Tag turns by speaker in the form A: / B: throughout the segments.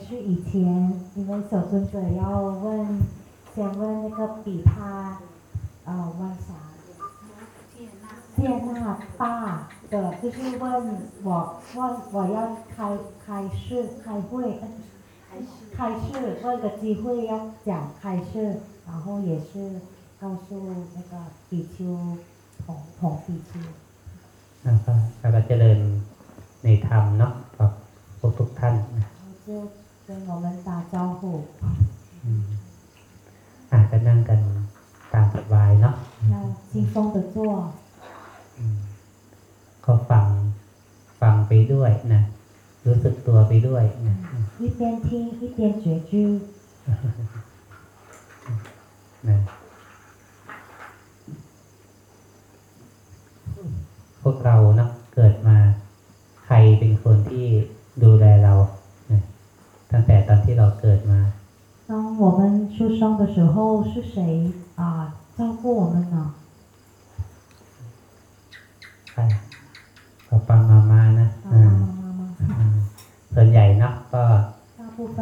A: 是以前，因为小尊者要问，先问那个比他，呃，问啥？接纳大的，就是问我问我要开开示开会，呃开示问个机会要讲开示，然后也是告诉那个比丘同同比丘。
B: แล้วก็แล้วก็เจริญในธรรมเนาะกับทุกทุกๆท่านนะ
A: 然后就 跟我们打招呼，
B: อืมอาจจะนั่งกันตามสบายเนาะ
A: 要轻松的做，
B: อืมก็ฟังฟังไปด้วยนะรู้สึกตัวไปด้วยนะอืม
A: 一边听一边觉知。
B: นะพวกเราเนาะ
A: 出生的时候，是谁啊照顾我们呢？
B: ใช่ป้าป้ามามานะ
A: 爸
B: อ่า
A: 爸妈妈
B: อ่าส่วนใหญ่เนาะก็
A: 大部分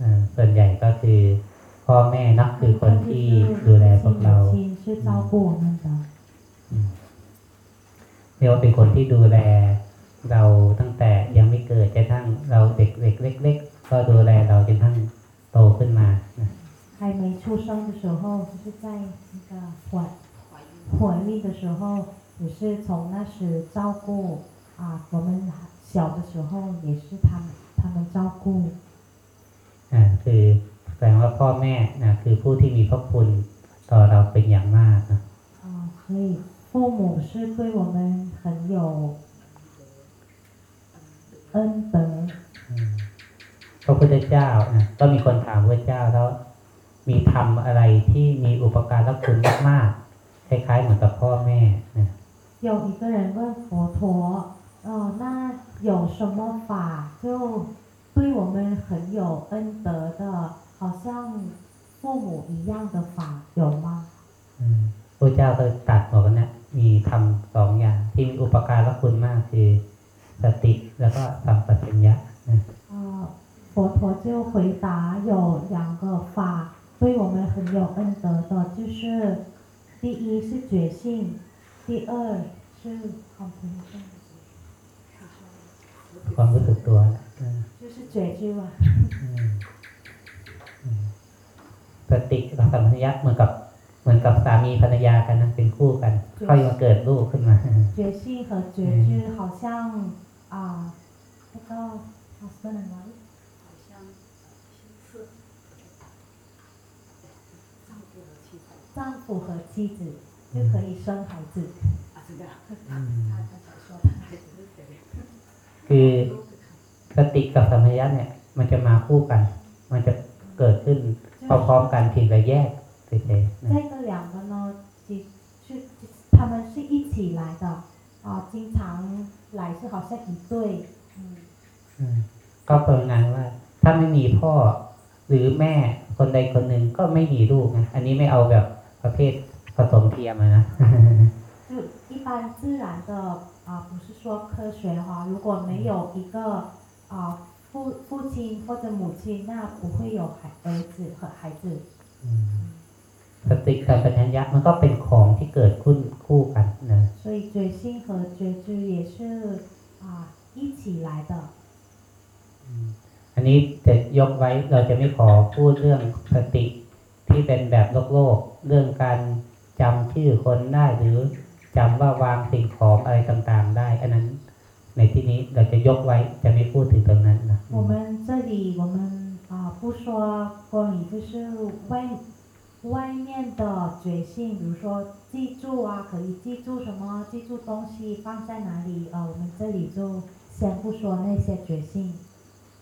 B: อ่าส่วนใหญ่ก็คือพ่อแม่เนาะคือคนที่ดูแลพวกเรา
A: 亲是照顾我们的，
B: อืมเรียกว่าเป็นคนที่ดูแลเราตั้งแต่ยัง
A: 是从那时照顾啊，我们小的时候也是他们他们照顾。
B: อ่าคือแสดงว่าพ่อแม่นะคือผู้ที่มีพระคุณต่อเราเป็นอย่างมากนะ
A: 啊，所以父母是对我们很有恩德。
B: อืมพระพุทธเจ้านะก็มีคนถามพระเจ้าแล้ว มีทำอะไรที่มีอุปการะคุณมากๆคล้ายๆเหมือนกับพ่อแม่นะ
A: 有一个人问佛陀，呃，那有什么法就对我们很有恩德的，好像父母一样的法有吗？
B: อืมพระเจ้าก็ตรัดบอกว่านะมีทำสองอย่าง ที่มีอุปการะคุณมากคือสติแล้วก็สัมปชัญญะนะ
A: 呃，佛陀就回答有两个法对我们很有恩德的，就是第一是觉性， 第二是 comprehension，
B: ความรู้สึกตัวนะอืม
A: 就是觉知吧。
B: อืมอืมสติกับสัมปชัญญะเหมือนกับเหมือนกับสามีภรรยากันนะเป็นคู่กัน ค่อยมาเกิดลูกขึ้นมา
A: 觉性和觉知好像啊、那个 husband and wife，
C: 好像是丈夫和妻子
A: 丈夫和妻子 就可以生孩子。
C: 啊，真的啊，
A: 他他想说的，
C: 孩子是谁？
B: คือสติกับสัมปชัญญะเนี่ย มันจะมาคู่กัน มันจะเกิดขึ้นพร้อมๆกันเพียงแต่แยกเฉยๆนะ
A: 这个两个呢，其是他们是一起来的啊，经常来是好像一对，嗯，
B: อืมก็เป็นงานว่า ถ้าไม่มีพ่อ หรือแม่คนใดคนหนึ่งก็ไม่มีลูกนะอันนี้ไม่เอาแบบประเภท ผสมเทียมอะนะ
A: 就一般自然的啊，不是说科学哈，如果没有一个啊父父亲或者母亲，那不会有孩儿子和孩子。
B: อืมสติกับปัญญะมันก็เป็นของที่เกิดขึ้นคู่กันนะ
A: 所以觉性和觉知也是啊一起来的。
B: อืมอันนี้จะยกไว้เราจะไม่ขอพูดเรื่องสติที่เป็นแบบโลกโลกเรื่องการ จำชื่อคนได้หรือจำว่าวางสิ่งของอะไรต่างๆ ได้ อันนั้น ในที่นี้เราจะยกไว้จะไม่พูดถึงตรงนั้นนะ
A: 我们这里我们啊不说关于就是外外面的觉性，比如说记住啊，可以记住什么，记住东西放在哪里，呃，我们这里就先不说那些觉性。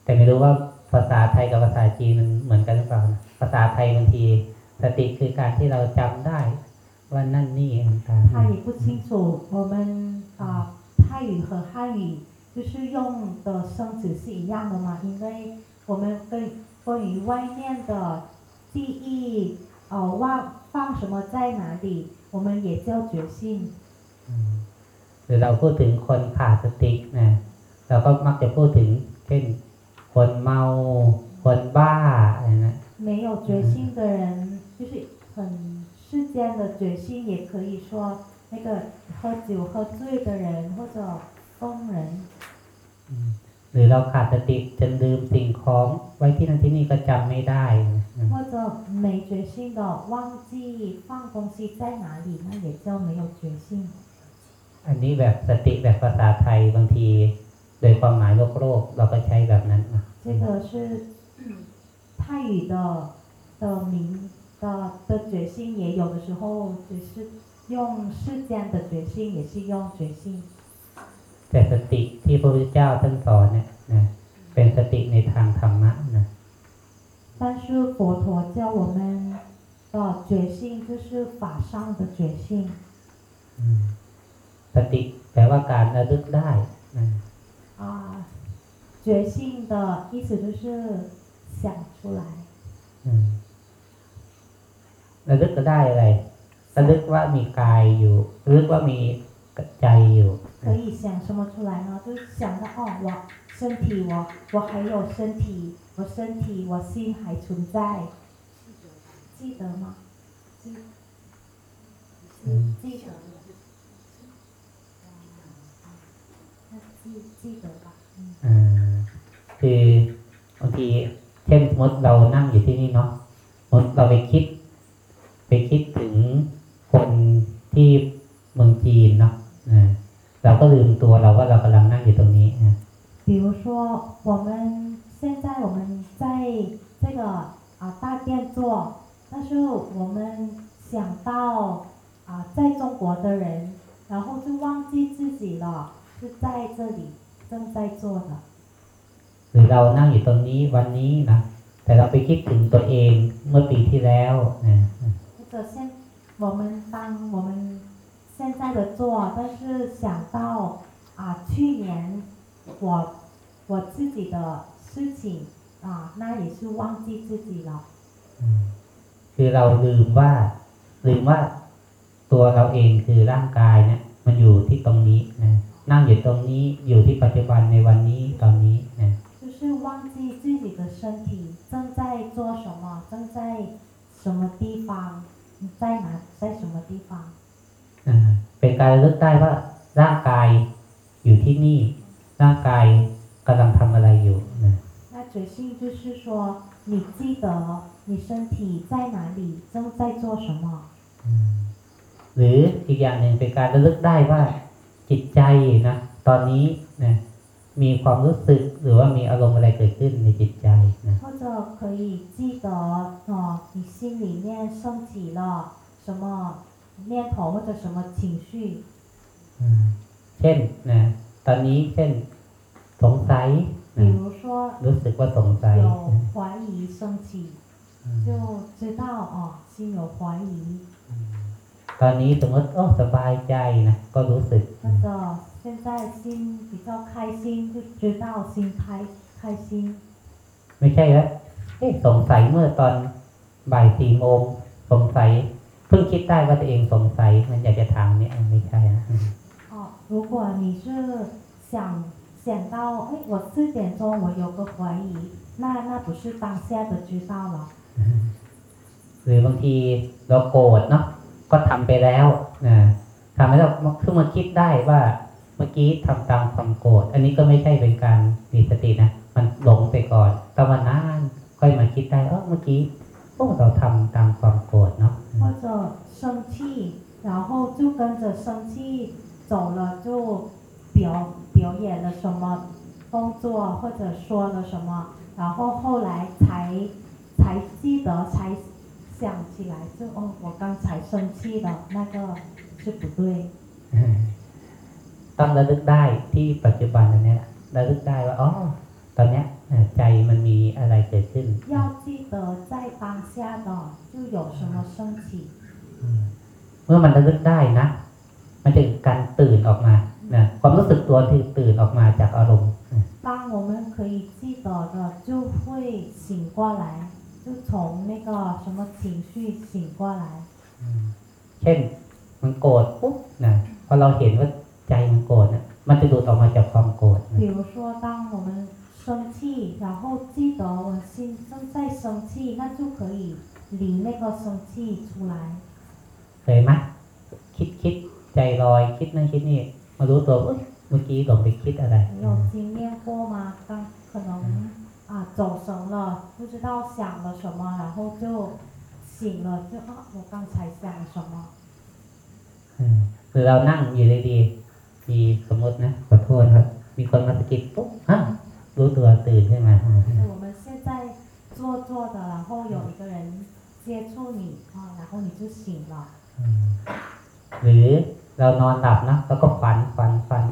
B: แต่ไม่รู้ว่าภาษาไทยกับภาษาจีนมันเหมือนกันหรือเปล่านะภาษาไทยบางทีสติคือการที่เราจำได้ ว่านั่นนี่ต่างๆ
A: 他也不清楚我们啊泰语和汉语就是用的生词是一样的吗？因为我们跟关于外面的记忆，呃，忘放什么在哪里，我们也叫觉性。
B: อืมหรือเราพูดถึงคนขาดสตินะเราก็มักจะพูดถึง เช่น คนเมา คน คนบ้าอะไรนะ
A: 没有决心的人，就是很 世间的决心，也可以说那个喝酒喝醉的人或者疯人，
B: อืมหรือเราขาดสติจนลืมสิ่งของไว้ที่นั่นที่นี่ก็จำไม่ได้นะอืม
A: 或者没决心的忘记放东西在哪里，那也叫没有决心。
B: อันนี้แบบสติแบบภาษาไทยบางที โดยความหมายโลกโลกเราก็ใช้แบบนั้นนะ
A: 这个是泰语的的名 的的决心，也有的时候只是用世间的决心，也是用决心。
B: แต่สติที่พระพุทธเจ้าท่านสอนเนี่ยนะเป็นสติในทางธรรมะนะ
A: 但是佛陀教我们的决心就是法上的决心，
B: อืมสติแปลว่าการระลึกได้นะ
A: 啊，决心的意思就是想出来，
B: อืม ระลึกก็ได้อะไรระลึกว่ามีกายอยู่ระลึกว่ามีใจอยู่
A: 可以想什么出来呢？就是想到哦，我身体我我还有身体，我身体我心还存在，记得吗？记
B: อืม
A: 记得，那记记得吧，嗯。
B: อ่าคือบางทีเช่นสมมติเรานั่งอยู่ที่นี่เนาะสมมติเราไปคิด ไปคิดถึงคนที่เมืองจีนเนาะอ่าเราก็ลืมตัวเราว่าเรากำลังนั่งอยู่ตรงนี้นะ
A: 比如说，我们现在我们在这个啊大殿坐，但是我们想到啊在中国的人，然后就忘记自己了，是在这里正在做的。
B: หรือเรานั่งอยู่ตรงนี้วันนี้นะแต่เราไปคิดถึงตัวเองเมื่อปีที่แล้วนะ
A: 或者现 我们当我们现在的做，但是想到啊去年我我自己的事情啊，那也是忘记自己了。
B: อืมคือเราลืมว่า ลืมว่าตัวเราเองคือร่างกายเนี่ย มันอยู่ที่ตรงนี้นะนั่งอยู่ตรงนี้อยู่ที่ปัจจุบันในวันนี้ตอนนี้นะ
A: 就是忘记自己的身体正在做什么，正在什么地方， 在哪在什么地方
B: เป็นการระลึกได้ว่าร่างกายอยู่ที่นี่ ร่างกายกำลังทำอะไรอยู่นะ
A: 那觉性就是说你记得你身体在哪里正在做什么
B: หรืออีกอย่างหนึ่งเป็นการระลึกได้ว่าจิตใจนะตอนนี้นะมีความรู้สึกหรือว่ามีอารมณ์อะไรเกิดขึ้นในจิตใจ นะ
A: 或者可以记得哦，你心里面升起了什么念头或者什么情绪，
B: อืมเช่นนะตอนนี้เช่นสงสัย
A: 比
B: นะ
A: 如说
B: รู้สึกว่าสงสัย
A: 有
B: นะ
A: 怀疑升起，
B: อืม
A: 就知道哦，心有怀疑。
B: ตอนนี้สมมติโอ้สบายใจนะก็รู้สึก
A: 或者现在心比较开心，就知道心开开心。
B: ไม่ใช่แล้วเอ๊ะสงสัยเมื่อตอนบ่ายสี่โมงสงสัยเพิ่งคิดได้ว่าตัวเองสงสัย มันอยากจะถามเนี่ยไม่ใช่นะ
A: 哦，如果你是想想到，哎，我四点钟我有个怀疑，那那不是当下的知道了。
B: หรือบางทีเราโกรธเนาะก็ทำไปแล้วนะทำให้เราเพิ่งมาคิดได้ว่าเมื่อกี้ทำตามความโกรธอันนี้ก็ไม่ใช่เป็นการมีสตินะ มันหลงไปก่อนต้องมานานค่อยมาคิดได้เออเมื่อกี้โอ้เราทำตามความโกรธเนาะ
A: 或者生气，然后就跟着生气走了，就表表演了什么动作，或者说了什么，然后后来才才记得，才想起来，就哦，我刚才生气的那个是不对。
B: ต้องระลึกได้ที่ปัจจุบันอันเนี้ยระลึกได้ว่าอ๋อ ตอนเนี้ยเอ่อใจมันมีอะไรเกิดขึ้น
A: 要记得在当下的就有什么升起，
B: อืมเมื่อมันระลึกได้นะ มันจะเกิดการตื่นออกมานะความรู้สึกตัวที่ตื่นออกมาจากอารมณ์นะ
A: 当我们可以记得的，就会醒过来，就从那个什么情绪醒过来。
B: อืมเช่น มันโกรธปุ๊บนะพอเราเห็นว่าใจมันโกรธนะมันจะดูดออกมาจากความโกรธนะ
A: 比如说，当我们 生 生气，然后记得我心正在生气，那就可以离那个生气出来。
B: เคยไหมคิดคิดใจลอย คิดนั่นคิดนี่ มารู้ตัวอุ๊ยเมื่อกี้หลงไปคิดอะไร
A: 你有经验过吗？刚可能啊走神了，不知道想了什么，然后就醒了，就啊我刚才想了什么。
B: อืมหรือเรานั่งอยู่ดีๆมีสมมตินะขอโทษครับ มีคนมาสะกิดปุ๊บฮะ รู้ตัวตื่นขึ้นมา
A: 就是我们现在做做的，然后有一个人接触你啊，然后你就醒了。
B: อืมหรือเรานอนหลับนะแล้วก็ฝันฝันฝัน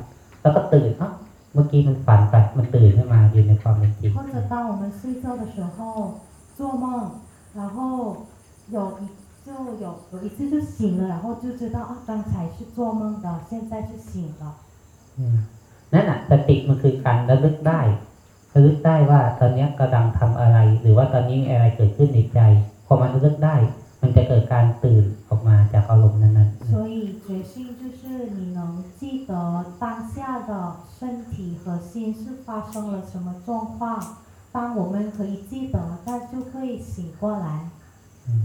B: แล้วก็ตื่นเอ้าเมื่อกี้มันฝันไปมันตื่นขึ้นมาอยู่ในความเป็นจริง
A: 或者当我们睡觉的时候做梦，然后有一就有有一次就醒了，然后就知道啊刚才是做梦的，现在是醒了。
B: อืม นั่นแหะสติมันคือการระลึกได้ระลึกได้ว่าตอนเนี้ยกำลังทำอะไร หรือว่าตอนนี้มีอะไรเกิดขึ้นในใจ พอมันระลึกได้ มันจะเกิดการตื่นออกมาจากอารมณ์นั้นๆ
A: 所以觉性就是你能记得当下的身体和心是发生了什么状况。当我们可以记得，那就会醒过来。
B: อืม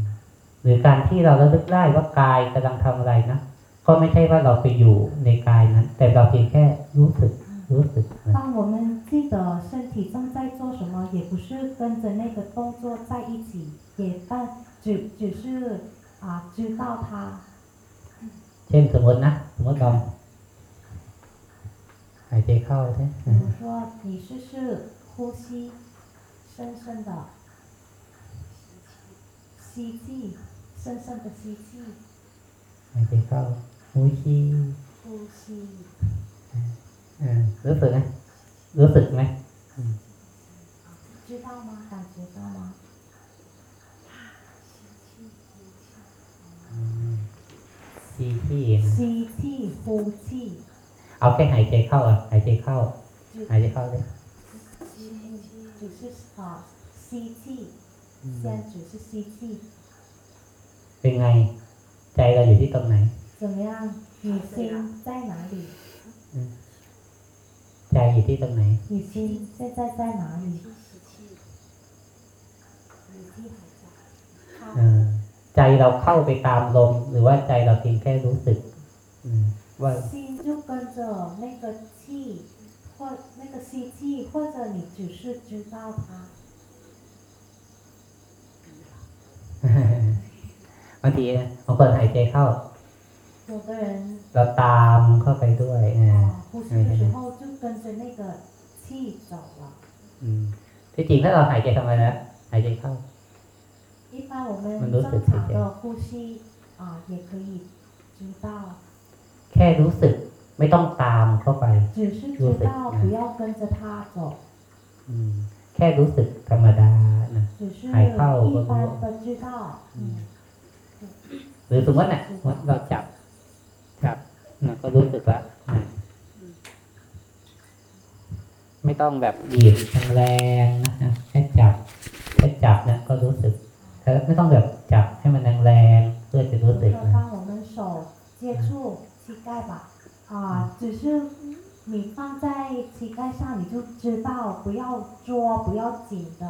B: หรือการที่เราระลึกได้ว่ากายกำลังทำอะไรนะ ก็ไม่ใช่ว่าเราไปอยู่ในกายนั้น แต่เราเพียงแค่รู้สึกรู้สึกนะ
A: 当我们记得身体正在做什么，也不是跟着那个动作在一起，也但只只是啊知道它。
B: เช่นสมมตินะ สมมติเราหายใจเข้าใช่
A: 比如说你试试呼吸，深深的吸气，深深的吸气，
B: หายใจเข้า หูชี้
A: 呼吸。
B: เออรู้สึกไหมรู้สึกไหม
A: 知道吗？感觉到吗？
B: ชี้ที่
A: 吸气，呼气，
B: เอาแค่หายใจเข้าอ่ะหายใจเข้า
A: 只
B: หายใจเข้าเลย
A: 只是啊吸气，先只是吸气，
B: เป็นไง ใจเราอยู่ที่ตรงไหน
A: 怎么样？你心在哪里？
B: ใจอยู่ที่ตรงไหน
A: 你心现在在哪里？你气还在。
B: เออใจเราเข้าไปตามลม หรือว่าใจเราเพียงแค่รู้สึก อืมว่า
A: 心就跟着那个气，或那个吸气，或者你只是知道它。
B: บางทีบางคนหายใจเข้า
A: 有的人
B: เราตามเข้าไปด้วยอ่า
A: 啊，呼吸的时候就跟着那个气走了。
B: อืมที่จริงถ้าเราหายใจทำไมนะหายใจเข้า
A: 一般我们
B: มันรู้สึก
A: 正常
B: เฉย
A: 的呼吸啊，也可以知道，
B: แค่รู้สึก ไม่ต้องตามเข้าไป
A: 只是
B: รู้
A: 知
B: สึก
A: 道
B: นะ
A: 不要跟着它走，
B: อืมแค่รู้สึกธรรมดานะ
A: 只是
B: 还靠我
A: 一般的知道。嗯，
B: หรือสมมติเนี่ยสมมติเราจับ จับ ต้องแบบบีบแรงๆนะนะแค่จับแค่จับเนี่ยก็รู้สึกแต่ไม่ต้องแบบจับให้มันแรงๆเพื่อจะ
A: 比
B: รู้
A: 如
B: สึก
A: 说
B: นะ
A: 当我们手接触膝盖吧，啊，只是你放在膝盖上，你就知道不要捉，不要紧的。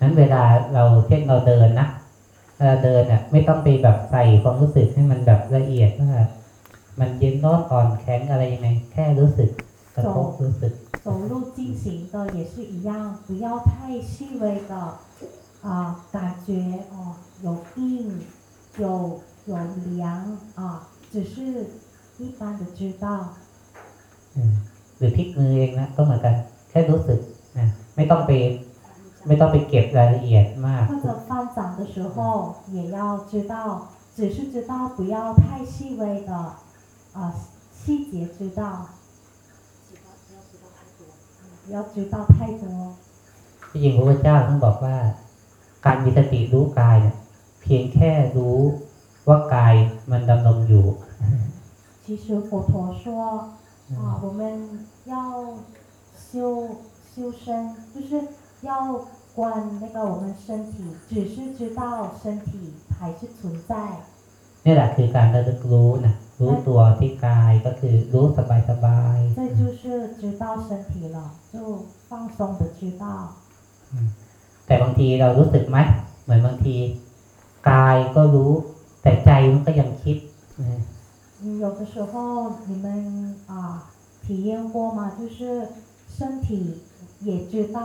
B: นั้นเวลาเราเช่นเราเดินนะเวลาเดินเนี่ยไม่ต้องไปแบบใส่ความรู้สึกให้มันแบบละเอียดว่ามันเย็นร้อนอ่อนแข็งอะไรยังไง แค่รู้สึก กระทบรู้สึก
A: 走路进行的也是一样，不要太细微的啊、感觉哦，有硬，有有凉啊，只是一般的知道。
B: อืมหรือพลิกมือเองนะก็เหมือนกัน แค่รู้สึกนะไม่ต้องไปไม่ต้องไปเก็บรายละเอียดมาก
A: 或者翻掌的时候也要知道，只是知道不要太细微的啊、细节知道，不 要知道太多。
B: ที่จริงพระพุทธเจ้าท่านบอกว่า การมีสติรู้กายเนี่ยเพียงแค่รู้ว่ากายมันดำรงอยู่
A: 其实佛陀说啊，我们要修修身，就是要观那个我们身体，只是知道身体还是存在，
B: นี่แหละคือการระลึกรู้นะ รู้ตัวที่กายก็คือรู้สบายสบาย
A: 这就是知道身体了，就放松的知道。
B: แต่บางทีเรารู้สึกไหมเหมือนบางที กายก็รู้ แต่ใจมันก็ยังคิดนะ
A: 嗯，有的时候你们啊体验过吗？就是身体也知道，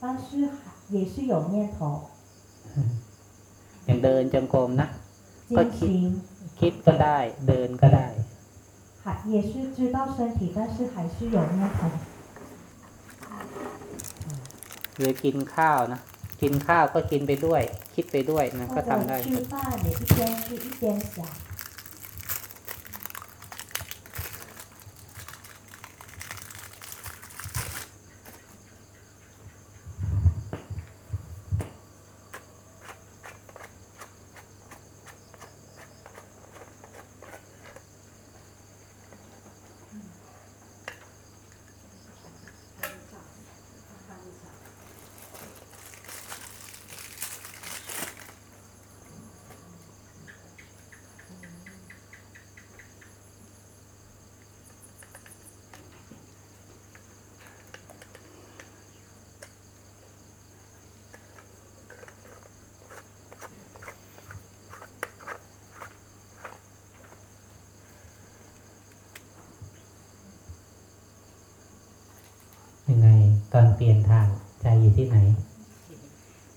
A: 但是还也是有念头。
B: อย่างเดินจงกรมนะ
A: 进行
B: คิดก็ได้ เดินก็ได้
A: 还也是知道身体，但是还是有念头。
B: หรือกินข้าวนะ กินข้าวก็กินไปด้วย คิดไปด้วยนะ
A: 或
B: ก็ทำได้
A: 者吃饭也一边吃一边想。
B: ยังไง ตอนเปลี่ยนทางใจอยู่ที่ไหน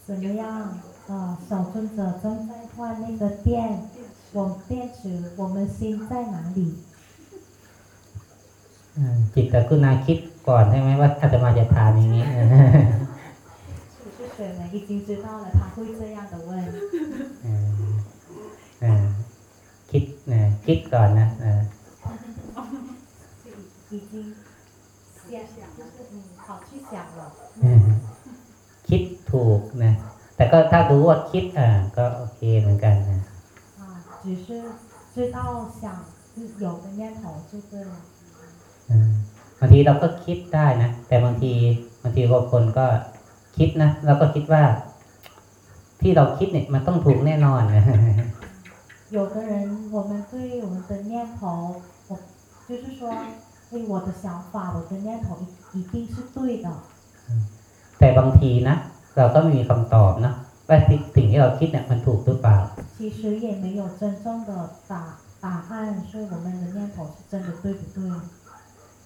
A: 怎么样？呃，小尊者正在换那个电，我们电池，我们心在哪里？
B: อ่าจิตตกุณาคิดก่อนใช่ไหมว่าอาตมาจะถามอย่างนี้
A: 是谁呢？已经知道了，他会这样的问。
B: อ่าอ่าคิดนะคิดก่อนนะ ก็ถ้ารู้ว่าคิด อ่า ก็โอเคเหมือนกันนะ
A: 啊，只是知道想有的念头就对了。
B: อ่าบางทีเราก็คิดได้นะ แต่บางทีบางทีบางคนก็คิดนะเราก็คิดว่า ที่เราคิดเนี่ยมันต้องถูกแน่นอนนะ
A: 有的人，我们对我们的念头，我就是说，哎，我的想法，我的念头一一定是对的。
B: แต่บางทีนะ เราก็ไม่มีคำตอบนะว่าสิ่งที่เราคิดเนี่ยมันถูกหรือเปล่า
A: 其实也没有真正的答答案，是我们的念头是真的对不对？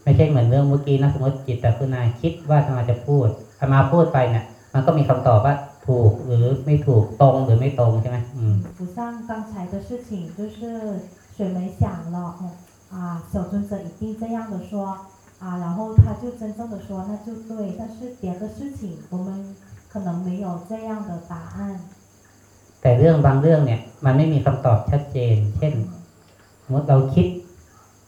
B: ไม่ใช่เหมือนเรื่องเมื่อกี้นะสมมติจิตตคุณาคิดว่าอาตมาจะพูดอาตมาพูดไปเนี่ย มันก็มีคำตอบว่าถูกหรือไม่ถูกตรงหรือไม่ตรงใช่ไหมอืม
A: 不像刚才的事情，就是水梅想了，嗯啊，小尊者一定这样的说啊，然后他就真正的说那就对，但是别的事情我们 可能没有这样的答案。
B: แต่เรื่องบางเรื่องเนี่ย มันไม่มีคำตอบชัดเจน เช่น สมมติเราคิด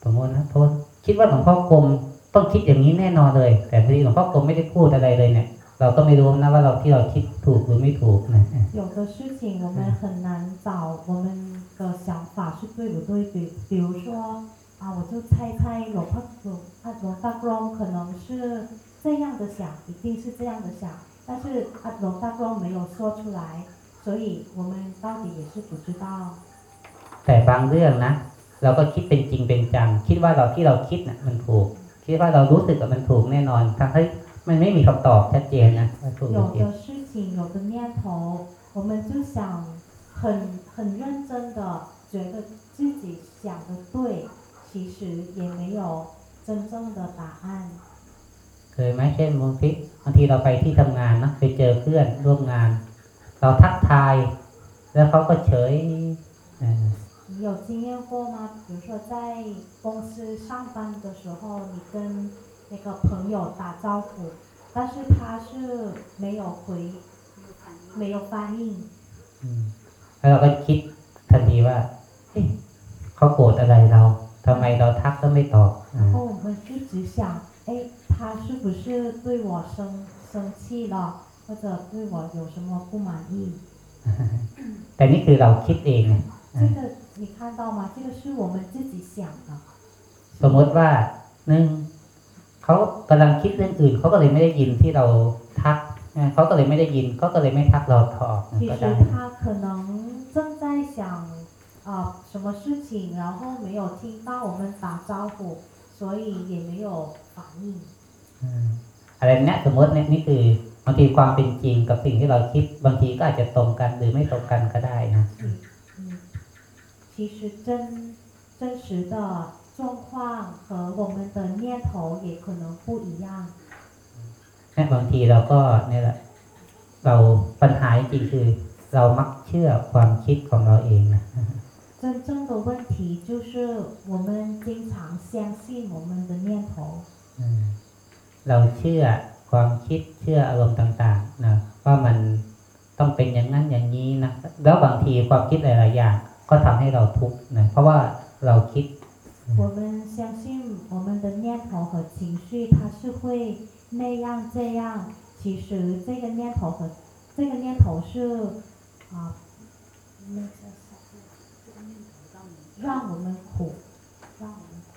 B: สมมตินะโทษคิดว่าหลวงพ่อกรมต้องคิดอย่างนี้แน่นอนเลย แต่พอดีหลวงพ่อกรมไม่ได้พูดอะไรเลยเนี่ย เราก็ไม่รู้นะว่าเราที่เราคิดถูกหรือไม่ถูกนะ
A: 有的事情我们很难找我们的想法是对不对，比比如说啊，我就猜猜罗帕罗啊罗大公可能是这样的想，一定是这样的想， 但是啊罗大公没有说出来，所以我们到底也是不知道。
B: แต่บางเรื่องนะ เราก็คิดเป็นจริงเป็นจัง คิดว่าเราที่เราคิดน่ะมันถูก คิดว่าเรารู้สึกว่ามันถูกแน่นอนทั้งที่มันไม่มีคำตอบชัดเจนนะว่าถูกหรือ
A: 有
B: ผิด
A: 的事情，有的念头，我们就想很很认真的觉得自己想的对，其实也没有真正的答案。
B: เคยไหมเช่นบางทีบางทีเราไปที่ทำงานนะไปเจอเพื่อนร่วมงาน เราทักทาย แล้วเขาก็เฉยเออ
A: 你有经验过吗？比如说在公司上班的时候，你跟那个朋友打招呼，但是他是没有回，没有反应，
B: อืมแล้วเราก็คิดทันทีว่าเอ๊ะเขาโกรธอะไรเราทำไมเราทักก็ไม่ตอบอ่า
A: 然后我们一直想，哎， 他是不是对我生生气了，或者对我有什么不满意？
B: แต่นี่คือเราคิดเองไง
A: 这个你看到吗？这个是我们自己想的。
B: สมมติว่าหนึ่งเขากำลังคิดเรื่องอื่นเขาก็เลยไม่ได้ยินที่เราทักนะเขาก็เลยไม่ได้ยินเขาก็เลยไม่ทักเราตอบนะ
A: 其
B: ก็
A: 实
B: ได้
A: 他可能正在想 啊、什么事情，然后没有听到我们打招呼，所以也没有反应。
B: อืมอะไรเนี้ยสมมติเนี่ยนี่คือบางทีความเป็นจริงกับสิ่งที่เราคิด บางทีก็อาจจะตรงกันหรือไม่ตรงกันก็ได้นะ
A: 嗯，其实真真实的状况和我们的念头也可能不一样。
B: เนี่ยบางทีเราก็เนี่ยแหละ เราปัญหาจริงๆคือ เรามักเชื่อความคิดของเราเองนะ
A: 真正的问题就是我们经常相信我们的念头，
B: อืม เราเชื่อความคิดเชื่ออารมณ์ต่างๆนะว่ามันต้องเป็นอย่างนั้นอย่างนี้นะแล้วบางทีความคิดหลายๆอย่าง ก็ทำให้เราทุกข์นะเพราะว่าเราคิด
A: 我们相信我们的念头和情绪，它是会那样这样。其实这个念头和这个念头是啊，那个
C: 这个念头让你
A: 让我们苦，让我们苦。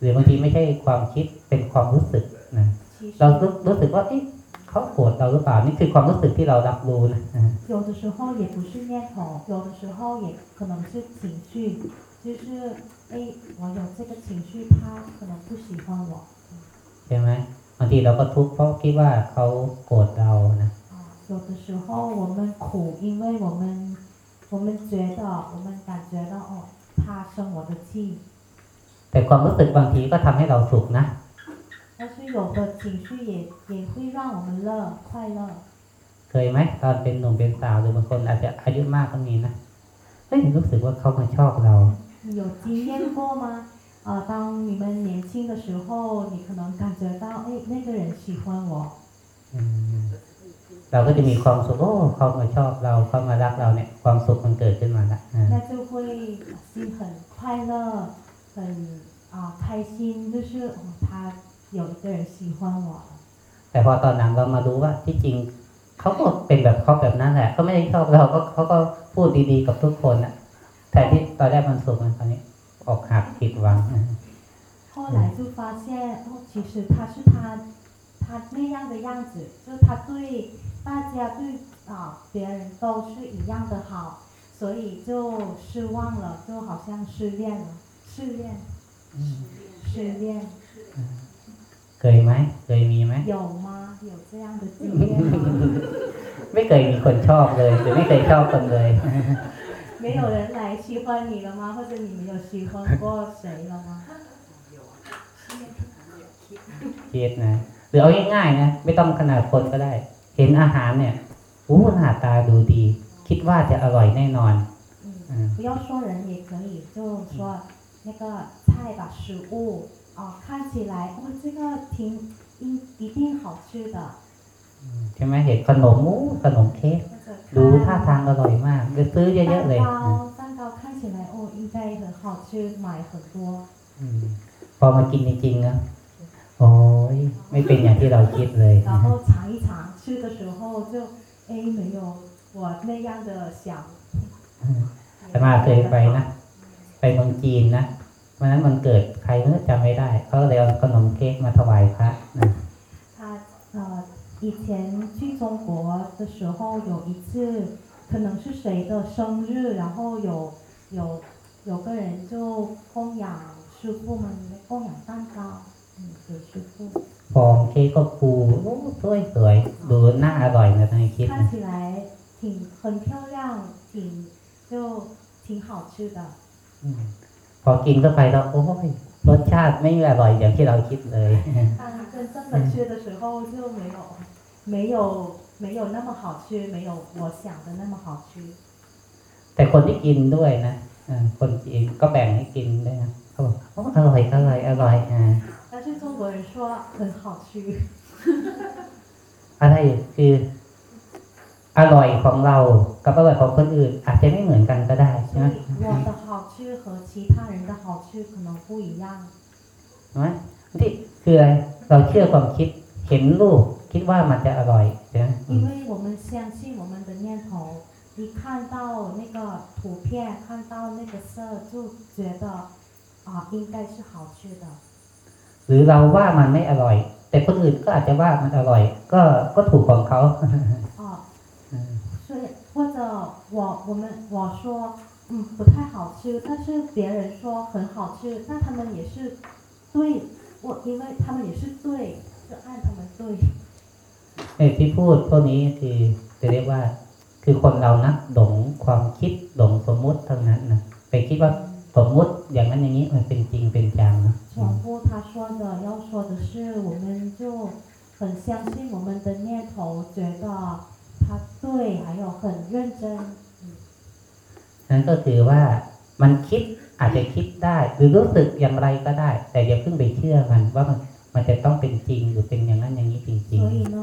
B: หรือบางทีไม่ใช่ความคิดเป็นความรู้สึก นะ
A: 其
B: เรา
A: 实
B: รู้รู้สึกว่าเอ๊ะเขาโกรธเราหรือเปล่านี่คือความรู้สึกที่เรารับรู้นะ
A: 有的时候也不是念头，有的时候也可能是情绪，就是哎，我有这个情绪，他可能不喜欢我。
B: ใช่ไหมบางทีเราก็ทุกข์เพราะคิดว่าเขาโกรธเรานะ
A: 啊，有的时候我们苦，因为我们我们觉得我们感觉到哦，他生我的气，
B: แต่ความรู้สึกบางทีก็ทำให้เราสุขนะ
A: 但是有的情绪也也会让我们乐快乐。
B: เคยไหมตอนเป็นหนุ่มเป็นสาวหรือบางคนอาจจะอายุมากก็มีนะเฮ้ยรู้สึกว่าเขามาชอบเรา
A: 你有经验过吗？呃，当你们年轻的时候，你可能感觉到，哎，那个人喜欢我，
B: อืมเราก็จะมีความสุขโอ้เขามาชอบเราเขามารักเราเนี่ย ความสุขมันเกิดขึ้นมาละอ่า
A: 那就会心很快乐，很啊、开心，就是哦，他 有一个人喜欢我了。
B: แต่พอตอนหลังเรามารู้ว่าที่จริงเขาก็เป็นแบบเขาแบบนั้นแหละเขาไม่ได้ชอบเราก็เขาก็พูดดีๆกับทุกคนนะแต่ที่ตอนแรกมันสุขมันตอนนี้ออกหักผิดหวังนะ
A: 后来就发现，哦，其实他是他他那样的样子，就他对大家对啊、别人都是一样的好，所以就失望了，就好像失恋了，失恋，失恋，
B: เคยไหมเคยมีไหม
A: 有吗？有这样的经验吗？
B: ไม่เคยมีคนชอบเลย หรือไม่เคยชอบคนเลย
A: 没有人来喜欢你了吗？或者你没有喜欢过谁了吗？
C: 有啊，心念ที่ผมอยากคิด
B: คิดนะ หรือเอาง่ายๆนะ ไม่ต้องขนาดคนก็ได้ เห็นอาหารเนี่ยอู้หน้าตาดูดี คิดว่าจะอร่อยแน่นอน
A: 嗯，
B: 嗯
A: 不要说人也可以，就说那个菜吧，食物 哦，看起来哇，这个挺一一定好吃的，
B: ใช่ไหมเห็นขนมอู้ขนมเค้ก
A: 或者
B: ดูท่า
A: 看
B: ทางอร่อยมากเลยซื้อเยอะๆเลย
A: 蛋糕，蛋糕看起来哦，应该很好吃，买很多。
B: อืมพอมากินจริงๆนะโอ้ยไม่เป็นอย่างที่เราคิดเลย
A: 然后尝一尝，吃的时候就哎没有我那样的想。
B: แต่มาเคยไปนะ ไปเมืองจีนนะ วันนั้นมันเกิดใครไม่รู้จำไม่ได้ เขาก็เลยเอาขนมเค้กมาถวายพระนะ
A: 他呃，以前去中国的时候，有一次可能是谁的生日，然后有有有个人就供养师傅们供养蛋糕，嗯，给师傅，
B: ฟองเค้กก็ฟูโอ้สวยสวยๆดูน่าอร่อยนะตอนนี้คิด
A: 看
B: นะ
A: 起来挺很漂亮，挺就挺好吃的。
B: อืม พอกินเข้าไปแล้วโอ้ยรสชาติไม่อร่อยอย่างที่เราคิดเลย
A: 当真正的吃的时候就没有没有没有那么好吃，没有我想的那么好吃。
B: แต่คนที่กินด้วยนะอ่าคนจีนก็แบ่งให้กินด้วยนะเขาบอกโอ้อร่อยอร่อยอร่อยอ่า
A: 但是中国人说很好吃，
B: อะไรคือ อร่อยของเรากับอร่อยของคนอื่น อาจจะไม่เหมือนกันก็ได้ใช่
A: 所
B: ไหม
A: 以我的好吃和其他人的好吃可能不一样。
B: ใช่ไหมที่คืออะไรเราเชื่อความคิด เห็นรูปคิดว่ามันจะอร่อยใช่ไหมอื
A: 因
B: ม
A: 为我们相信我们的念头，一看到那个图片，看到那个色，就觉得啊、应该是好吃的。
B: หรือเราว่ามันไม่อร่อย แต่คนอื่นก็อาจจะว่ามันอร่อย ก็ก็ถูกของเขา
A: 哦、
B: อืม
A: 所以或者 我我们我说 嗯不太好吃，但是别人说很好吃，那他们也是对我，因为他们也是对，就按他们对。
B: ไอ้ที่พูดพวกนี้คือจะเรียกว่า คือคนเรานะหลงความคิดหลงสมมุติทั้งนั้นนะไปคิดว่าสมมุติอย่างนั้นอย่างนี้มันเป็นจริงเป็นจังนะ
A: 重复他说的，要说的是，我们就很相信我们的念头，觉得 他对，还有很认真。
B: นั่นก็คือว่ามันคิดอาจจะคิดได้ หรือรู้สึกอย่างไรก็ได้ แต่อย่าเพิ่งไปเชื่อมัน ว่ามันมันจะต้องเป็นจริงหรือเป็นอย่างนั้นอย่างนี้จริง
A: 所以呢，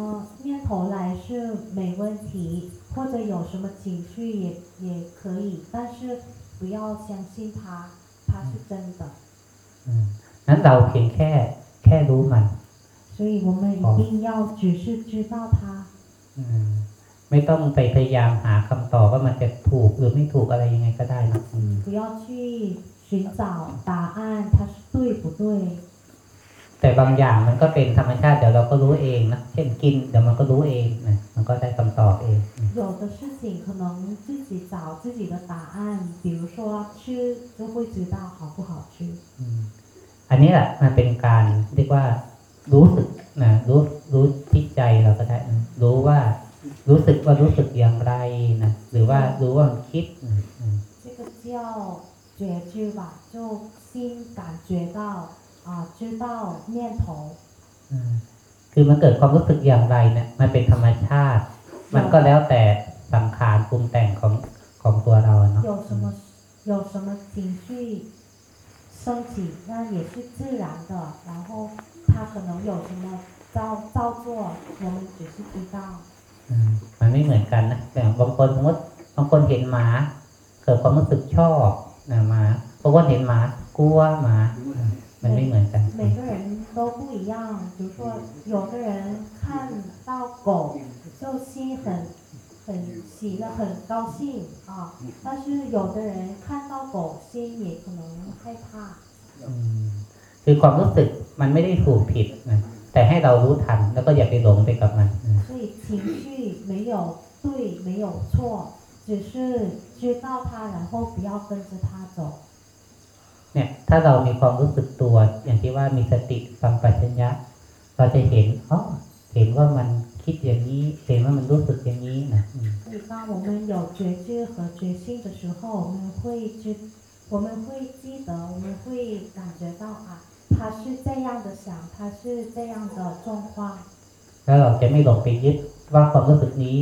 A: 念头来是没问题，或者有什么情绪也也可以，但是不要相信它，它是真的。
B: ๆอืมนั้นเราเพียงแค่แค่รู้มัน
A: 所以我们一定要只是知道它，
B: อืม ไม่ต้องไปพยายามหาคำตอบว่ามันจะถูกหรือไม่ถูกอะไรยังไงก็ได้นะอืม
A: 不要去寻找答案，它是对不对？
B: แต่บางอย่างมันก็เป็นธรรมชาติเดี๋ยวเราก็รู้เองนะเช่นกินเดี๋ยวมันก็รู้เองนะมันก็ได้คำตอบเองอืม
A: 有的事情可能自己找自己的答案，比如说吃就会知道好不好吃。
B: อืมอันนี้แหละมันเป็นการเรียกว่ารู้สึกนะรู้รู้ที่ใจเราก็ได้นะรู้ว่า รู้สึกว่ารู้สึกอย่างไรนะหรือว่ารู้ว่ามันคิดอืมอืม
A: 这个叫觉知吧，就心感觉到啊、知道念头。
B: อืมคือมันเกิดความรู้สึกอย่างไรเนี่ย มันเป็นธรรมชาติ มันก็แล้วแต่สังขารปรุงแต่งของของตัวเราเนาะ
A: 有什么有什么情绪升起，那也是自然的。然后它可能有什么造造作，我们只是知道。
B: อืมมันไม่เหมือนกันนะแต่บางคนสมมติบางคนเห็นหมา เกิดความรู้สึกชอบนะหมาบางคนเห็นหมากลัวหมาอืมมันไม่เหมือนกัน
A: 每个人都不一样。比如说，有的人看到狗就心很很喜乐、很高兴啊，但是有的人看到狗心也可能害怕。
B: อืมคือความรู้สึกมันไม่ได้ถูกผิดนะ แต่ให้เรารู้ทันแล้วก็อย่าไปหลงไปกับมันนะ
A: 所以情绪没有对，没有错，只是知道它，然后不要跟着它走。
B: เนี่ย ถ้าเรามีความรู้สึกตัว อย่างที่ว่ามีสติสัมปชัญญะ เราจะเห็นอ๋อเห็นว่ามันคิดอย่างนี้ เห็นว่ามันรู้สึกอย่างนี้นะอืม
A: 所以当我们有觉知和觉性的时候，我们会知，我们会记得，我们会感觉到啊， 他是这样的想，他是这样的状况。
B: แล้วเราจะไม่หลงไปยึดว่าความรู้สึกนี้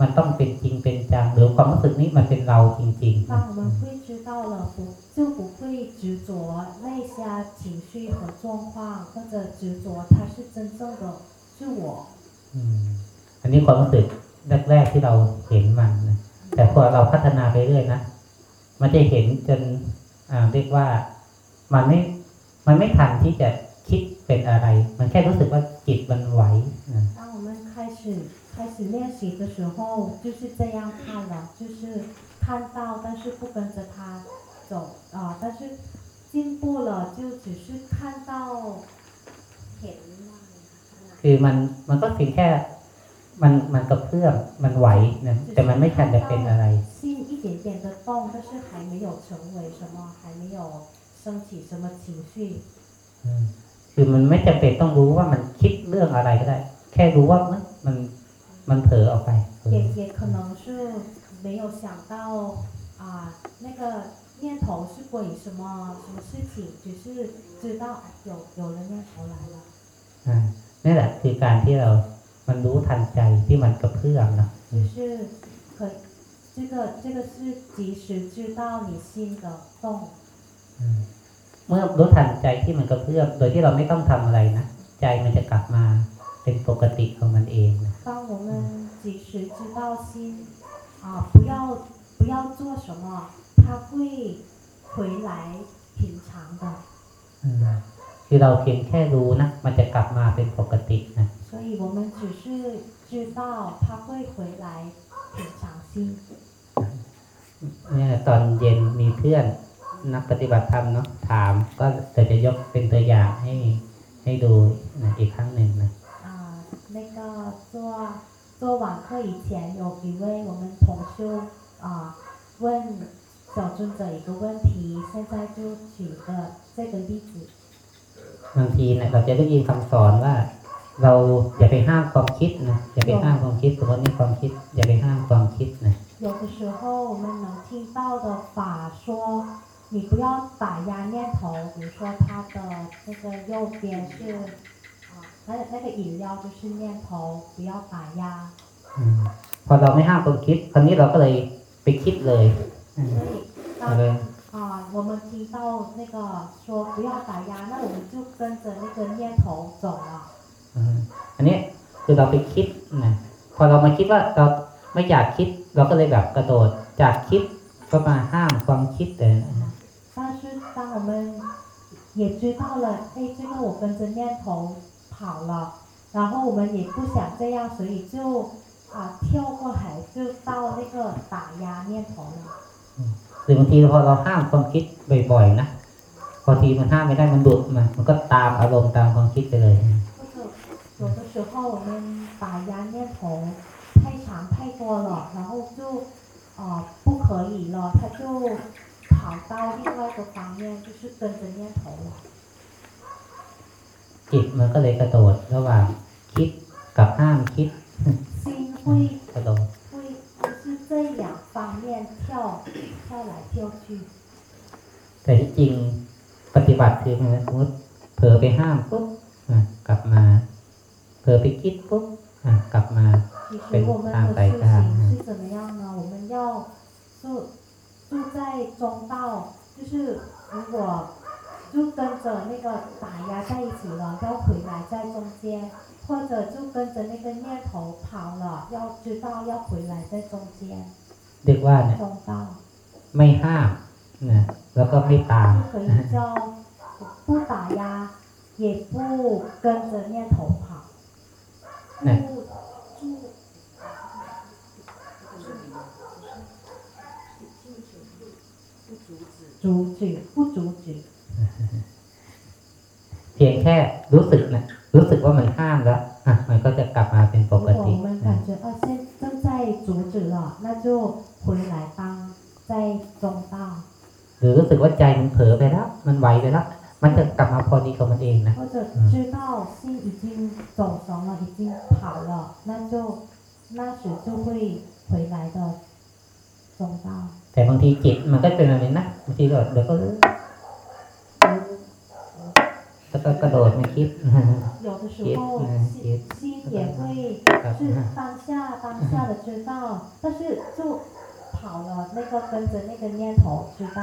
B: มันต้องเป็นจริงเป็นจังหรือความรู้สึกนี้มันเป็นเราจริง
A: 当我们会知道了，不就不会执着那些情绪和状况，或者执着它是真正的是我。
B: ๆอืมอันนี้ความรู้สึกแรกๆที่เราเห็นมันนะแต่พอเราพัฒนาไปเรื่อยนะ มันจะเห็นจนอ่าเรียกว่ามันไม่ มันไม่ทันที่จะคิดเป็นอะไร มันแค่รู้สึกว่าจิตมันไหวนะ
A: 当我们开始开始练习的时候，就是这样看了，就是看到，但是不跟着他走啊、但是进步了，就只是看到เห็น
B: คือมันมันก็เพียงแค่ มันมันกระเพื่อมมันไหวนะแต่มันไม่ทันจะเป็นอะไร
A: 心一点点的动，但是还没有成为什么，还没有 升起什么情绪。
B: อืมคือมันไม่จำเป็นต้องรู้ว่ามันคิดเรื่องอะไรก็ได้ แค่รู้ว่ามันมันมันเผลอออกไปเผลอ
A: 也也可能是没有想到啊、那个念头是关于什么什么事情，只是知道哎有有了念头来了。
B: อ่านี่แหละคือการที่เรา มันรู้ทันใจที่มันกระเพื่อมเนาะอื
A: 就
B: ม
A: 是可这个这个是及时知道你心的动，
B: อืม เมื่อรู้ทันใจที่มันกระเพื่อมโดยที่เราไม่ต้องทำอะไรนะใจมันจะกลับมาเป็นปกติของมันเองนะ
A: 当我们及时知道心啊，不要不要做什么，它会回来平常的。
B: อืมคือเราเพียงแค่รู้นะมันจะกลับมาเป็นปกตินะ
A: 所以我们只是知道它会回来平常心。
B: เนี่ยตอนเย็นมีเพื่อน นักปฏิบัติธรรมเนาะถาม ก็เดี๋ยวจะยกเป็นตัวอย่างให้ให้ดูนะอีกครั้งหนึ่งนะ
A: 啊，那个做做网课以前，有一位我们同修啊问 小尊者一个问题，现在就举个这个例子。
B: บางทีเนี่ยเราจะได้ยินคำสอนว่า เราอย่าไปห้ามความคิดนะอย่าไปห้ามความคิดสมมติมีความคิด อย่าไปห้ามความคิดนะ
A: 有的时候我们能听到的法说， 你不要打压念头，比如说它的那个右边是啊，那那个饮料就是念头，不要打压。
B: อืมพอเราไม่ห้ามความคิด คราวนี้เราก็เลยไปคิดเลยอืม
A: 所以
B: เอา
A: 当
B: เลย
A: 啊，我们听到那个说不要打压，那我们就跟着那个念头走了。
B: อืมอันนี้คือเราไปคิดนะพอเรามาคิดว่าเราไม่อยากคิด เราก็เลยแบบกระโดดจากคิดก็มาห้ามความคิดเลยนะ
A: 但是当我们 也知道了，哎，这个我跟着念头跑了，然后我们也不想这样，所以就啊跳过海，就到那个打压念头了。
B: หรือบางทีพอเราห้ามความคิดบ่อยๆนะพอทีมันห้ามไม่ได้มันดุดมันมันก็ตามอารมณ์ตามความคิดไปเลย
A: 或者有的时候我们打压念头太长太多了，然后就呃不可以了，他就 跑到另外一个方面，就是跟着念头了。
B: จิตมันก็เลยกระโดดระหว่างคิดกับห้ามคิด
A: 心会
B: กระโดด
A: 会就是这两方面跳跳来跳去。
B: แต่ที่จริงปฏิบัติคือมันสมมติเผลอไปห้ามปุ๊บอ่ะกลับมา เผลอไปคิดปุ๊บอ่ะกลับมา
A: 其实我们的修行是怎么样呢？我们要住 住在中道，就是如果就跟着那个打压在一起了，要回来在中间，或者就跟着那个念头跑了，要知道要回来在中间
B: เรียกว่าเนี่ย
A: 中道，
B: ไม่ห้ามนะแล้วก็ไม่ตาม
A: 就可以叫不打压，也不跟着念头跑， 阻止不阻止。
B: เพียงแค่รู้สึกนะรู้สึกว่ามันห้ามแล้วอ่ะมันก็จะกลับมาเป็นป
A: 如
B: ก
A: 果
B: ติ
A: 我们感觉啊，现正在阻止了，那就回来当在中道，
B: หรือรู้สึกว่าใจมันเผลอไปแล้ว มันไหวไปแล้ว มันจะกลับมาพอดีของมันเองนะ
A: 或者知道心已经走神了，已经跑了，那就那时就会回来的中道。
B: แต่บางทีจิตมันก็เป็นแบบนี้นะบางทีก็เดี๋ยวก็แล้วก็กระโดดมาคิด
A: 有的时候
B: 嗯
A: 心
B: 也
A: 心也会
B: ครับ
A: 是当下当下的知道，但是就跑了，那个跟着那个念头知道。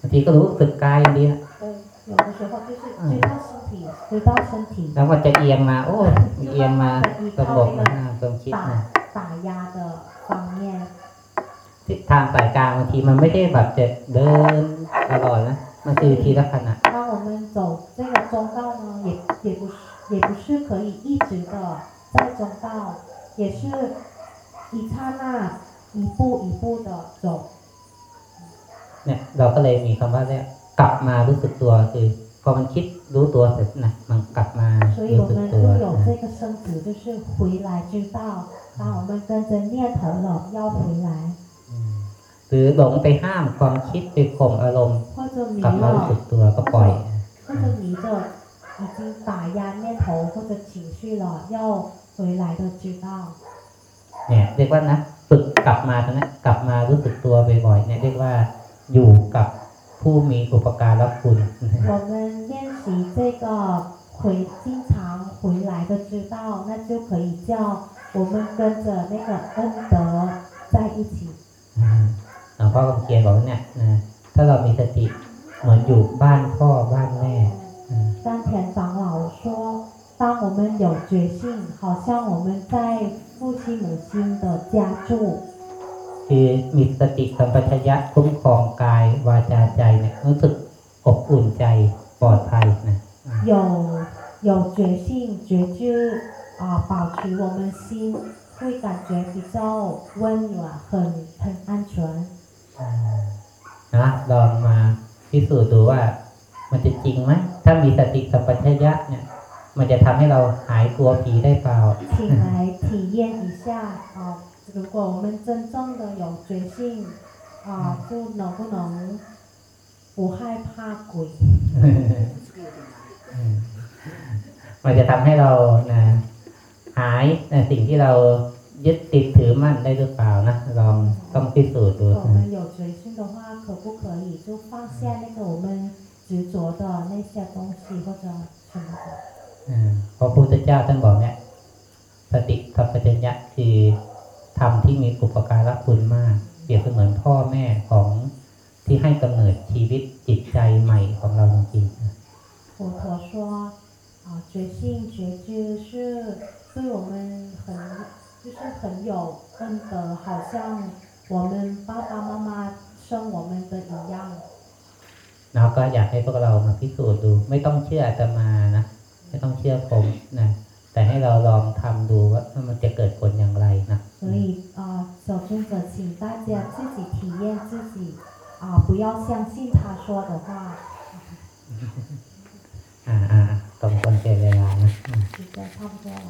B: บางทีก็รู้สึกกายดีนะ
A: 对，有的时候就是知道身体，知道身体。
B: แล้วมันจะเอียงมา โอ้ยเอียงมาสงบนะความคิดนะ
A: 打打压的方面，
B: ทิศทางสายกลางบางทีมันไม่ได้แบบจะเดินตลอดนะ มันคือทีละขณะ
A: 当我们走这个中道呢，也也不是也不是可以一直的在中道，也是一刹那一步一步的走。
B: เนี่ยเราก็เลยมีคำว่าเนี่ยกลับมารู้สึกตัวคือพอมันคิดรู้ตัวเสร็จนะมันกลับมา
A: 所以
B: รู้
A: 我
B: สึก
A: 们
B: ตัว
A: 就有
B: นะ
A: 这个生子，就是回来知道，当我们跟着念头了，要回来，
B: อืม หรือหลงไปห้ามความคิดไปข่มอารมณ์
A: 或者迷
B: กลับมารู้สึ
A: 了，
B: กตัวก็ปล่อย
A: 或者迷着已经打压念头或者情绪了，要回来的知道。
B: เนี่ยเรียกว่านะฝึกกลับมาตรงนั้นกลับมารู้สึกตัวบ่อยๆเนี่ยเรียกว่าอยู่กับผู้มีอุปการะคุณ
A: 我们练习这个回经常回来的知道，那就可以叫我们跟着那个恩德在一起。
B: อืม หลวงพ่อคำเขียนบอกว่าเนี่ยนะถ้าเรามีสติเหมือนอยู่บ้านพ่อบ้านแม่อืม
A: 甘田长老说，当我们有觉性，好像我们在父亲母亲的家住，
B: คือมีสติสัมปชัญญะคุ้มครองกายวาจาใจเนี่ยรู้สึกอบอุ่นใจปลอดภัยนะ
A: 有有觉性觉知啊、保持我们心会感觉比较温暖，很很安全。
B: อ่านะลองมาพิสูจน์ดูว่า มันจะจริงไหมถ้ามีสติสัมปชัญญะเนี่ย มันจะทำให้เราหายกลัวผีได้เปล่า
A: 请来体验一下啊、如果我们真正的有觉性啊、 啊，就能不能不害怕鬼？
C: เกลียดยังไง
B: อืมมันจะทำให้เรานะหายในสิ่งที่เรา ยึดติดถือมั่นได้หรือเปล่านะลองต้องพิสูจน์ดู
A: 如果我
B: นะ
A: 们有追寻的话，可不可以就放下那个我们执着的那些东西或者什么的？
B: อ่าเพราะพระพุทธเจ้าท่านบอกเนี่ยสติสัพพัญญะคือธรรมที่มีอุปการะคุณมาก เปรียบเสมือนพ่อแม่ของที่ให้กำเนิดชีวิตจิตใจใหม่ของเราจริงๆนะ
A: 佛陀说，啊，觉性觉知是对我们很 就是很有恩德，好像我们爸爸妈妈生我们的一样。
B: แล้วก็อยากให้พวกเรามาพิสูจน์ดู ไม่ต้องเชื่ออาตมานะไม่ต้องเชื่อผมนะแต่ให้เราลองทำดูว่ามันจะเกิดผลอย่างไรนะ
A: 所以啊，小尊者，请大家自己体验自己啊，不要相信他说的话。
B: อ่าอ่าตรงคนเจเวลานะอืม
A: 时间差不多了。